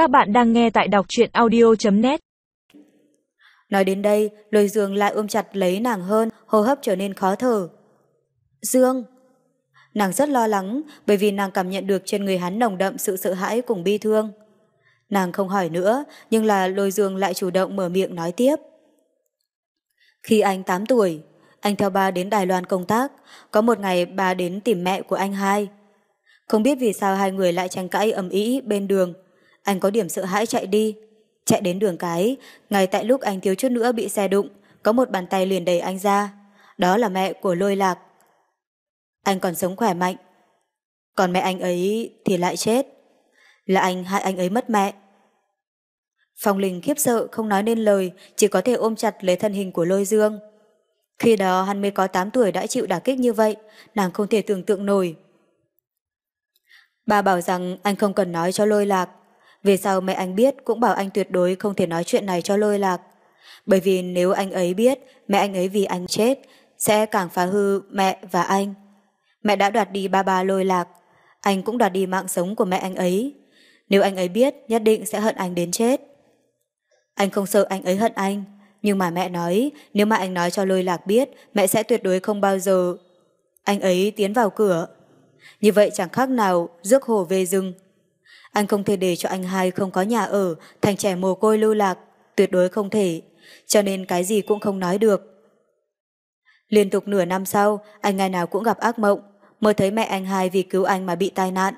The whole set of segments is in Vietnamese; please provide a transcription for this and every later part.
Các bạn đang nghe tại đọc truyện audio.net Nói đến đây, lôi dương lại ôm chặt lấy nàng hơn, hô hấp trở nên khó thở. Dương! Nàng rất lo lắng bởi vì nàng cảm nhận được trên người hắn nồng đậm sự sợ hãi cùng bi thương. Nàng không hỏi nữa, nhưng là lôi dương lại chủ động mở miệng nói tiếp. Khi anh 8 tuổi, anh theo ba đến Đài Loan công tác, có một ngày ba đến tìm mẹ của anh hai. Không biết vì sao hai người lại tranh cãi ầm ĩ bên đường. Anh có điểm sợ hãi chạy đi. Chạy đến đường cái, ngay tại lúc anh thiếu chút nữa bị xe đụng, có một bàn tay liền đẩy anh ra. Đó là mẹ của lôi lạc. Anh còn sống khỏe mạnh. Còn mẹ anh ấy thì lại chết. Là anh hại anh ấy mất mẹ. Phong Linh khiếp sợ không nói nên lời, chỉ có thể ôm chặt lấy thân hình của lôi dương. Khi đó hắn mới có 8 tuổi đã chịu đả kích như vậy, nàng không thể tưởng tượng nổi. Bà bảo rằng anh không cần nói cho lôi lạc. Về sau mẹ anh biết cũng bảo anh tuyệt đối không thể nói chuyện này cho lôi lạc. Bởi vì nếu anh ấy biết mẹ anh ấy vì anh chết, sẽ càng phá hư mẹ và anh. Mẹ đã đoạt đi ba ba lôi lạc, anh cũng đoạt đi mạng sống của mẹ anh ấy. Nếu anh ấy biết, nhất định sẽ hận anh đến chết. Anh không sợ anh ấy hận anh, nhưng mà mẹ nói, nếu mà anh nói cho lôi lạc biết, mẹ sẽ tuyệt đối không bao giờ anh ấy tiến vào cửa. Như vậy chẳng khác nào rước hồ về rừng. Anh không thể để cho anh hai không có nhà ở, thành trẻ mồ côi lưu lạc, tuyệt đối không thể, cho nên cái gì cũng không nói được. Liên tục nửa năm sau, anh ngày nào cũng gặp ác mộng, mơ thấy mẹ anh hai vì cứu anh mà bị tai nạn.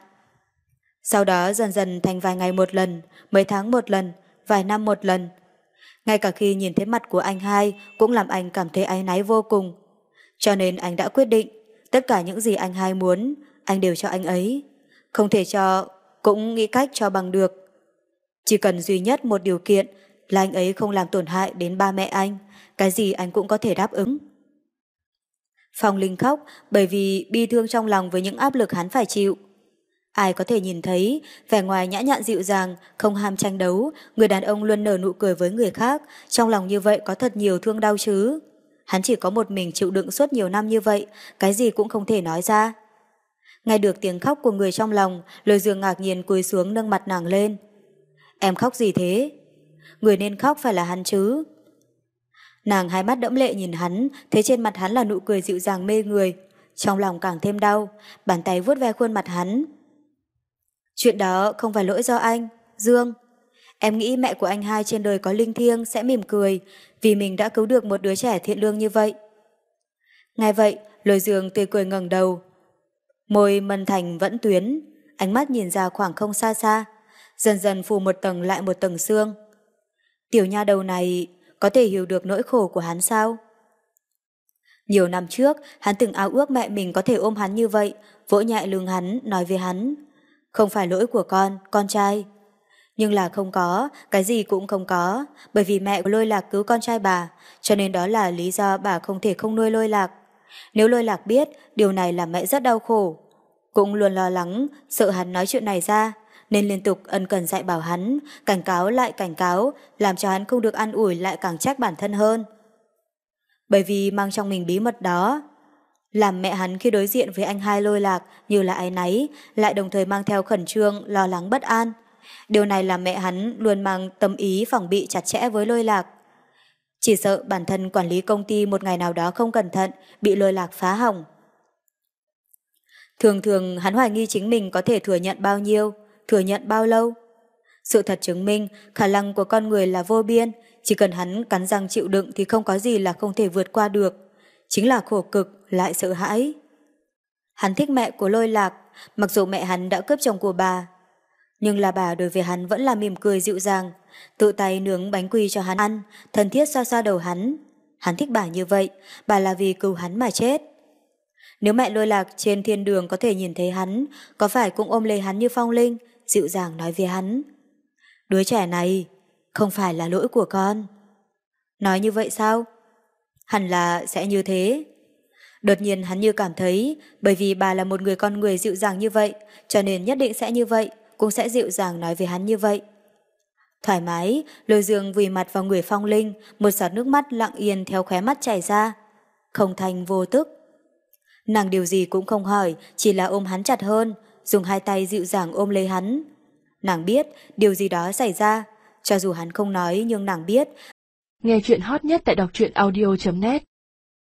Sau đó dần dần thành vài ngày một lần, mấy tháng một lần, vài năm một lần. Ngay cả khi nhìn thấy mặt của anh hai cũng làm anh cảm thấy áy náy vô cùng. Cho nên anh đã quyết định, tất cả những gì anh hai muốn, anh đều cho anh ấy. Không thể cho, cũng nghĩ cách cho bằng được. Chỉ cần duy nhất một điều kiện là anh ấy không làm tổn hại đến ba mẹ anh, cái gì anh cũng có thể đáp ứng. Phong Linh khóc bởi vì bi thương trong lòng với những áp lực hắn phải chịu. Ai có thể nhìn thấy, vẻ ngoài nhã nhặn dịu dàng, không ham tranh đấu, người đàn ông luôn nở nụ cười với người khác, trong lòng như vậy có thật nhiều thương đau chứ. Hắn chỉ có một mình chịu đựng suốt nhiều năm như vậy, cái gì cũng không thể nói ra. Nghe được tiếng khóc của người trong lòng, Lôi dương ngạc nhiên cúi xuống nâng mặt nàng lên. Em khóc gì thế? Người nên khóc phải là hắn chứ. Nàng hai mắt đẫm lệ nhìn hắn, thấy trên mặt hắn là nụ cười dịu dàng mê người. Trong lòng càng thêm đau, bàn tay vuốt ve khuôn mặt hắn. Chuyện đó không phải lỗi do anh, Dương. Em nghĩ mẹ của anh hai trên đời có linh thiêng sẽ mỉm cười vì mình đã cứu được một đứa trẻ thiện lương như vậy. Ngay vậy, lôi dương tươi cười ngẩng đầu. Môi mân thành vẫn tuyến, ánh mắt nhìn ra khoảng không xa xa, dần dần phủ một tầng lại một tầng xương. Tiểu nha đầu này có thể hiểu được nỗi khổ của hắn sao? Nhiều năm trước, hắn từng ao ước mẹ mình có thể ôm hắn như vậy, vỗ nhẹ lưng hắn, nói với hắn. Không phải lỗi của con, con trai. Nhưng là không có, cái gì cũng không có, bởi vì mẹ của lôi lạc cứu con trai bà, cho nên đó là lý do bà không thể không nuôi lôi lạc. Nếu lôi lạc biết, điều này làm mẹ rất đau khổ. Cũng luôn lo lắng, sợ hắn nói chuyện này ra, nên liên tục ân cần dạy bảo hắn, cảnh cáo lại cảnh cáo, làm cho hắn không được an ủi lại càng trách bản thân hơn. Bởi vì mang trong mình bí mật đó, làm mẹ hắn khi đối diện với anh hai lôi lạc như là ái náy, lại đồng thời mang theo khẩn trương, lo lắng bất an. Điều này làm mẹ hắn luôn mang tâm ý phòng bị chặt chẽ với lôi lạc. Chỉ sợ bản thân quản lý công ty một ngày nào đó không cẩn thận, bị lôi lạc phá hỏng. Thường thường hắn hoài nghi chính mình có thể thừa nhận bao nhiêu, thừa nhận bao lâu. Sự thật chứng minh khả năng của con người là vô biên, chỉ cần hắn cắn răng chịu đựng thì không có gì là không thể vượt qua được. Chính là khổ cực, lại sợ hãi. Hắn thích mẹ của lôi lạc, mặc dù mẹ hắn đã cướp chồng của bà. Nhưng là bà đối với hắn vẫn là mỉm cười dịu dàng, tự tay nướng bánh quy cho hắn ăn, thân thiết xoa xoa đầu hắn. Hắn thích bà như vậy, bà là vì cứu hắn mà chết. Nếu mẹ lôi lạc trên thiên đường có thể nhìn thấy hắn, có phải cũng ôm lấy hắn như phong linh, dịu dàng nói với hắn. Đứa trẻ này, không phải là lỗi của con. Nói như vậy sao? Hẳn là sẽ như thế. Đột nhiên hắn như cảm thấy, bởi vì bà là một người con người dịu dàng như vậy, cho nên nhất định sẽ như vậy, cũng sẽ dịu dàng nói với hắn như vậy. Thoải mái, lôi dương vùi mặt vào người phong linh, một giọt nước mắt lặng yên theo khóe mắt chảy ra. Không thành vô tức. Nàng điều gì cũng không hỏi, chỉ là ôm hắn chặt hơn, dùng hai tay dịu dàng ôm lấy hắn. Nàng biết điều gì đó xảy ra, cho dù hắn không nói nhưng nàng biết. Nghe chuyện hot nhất tại đọc truyện audio.net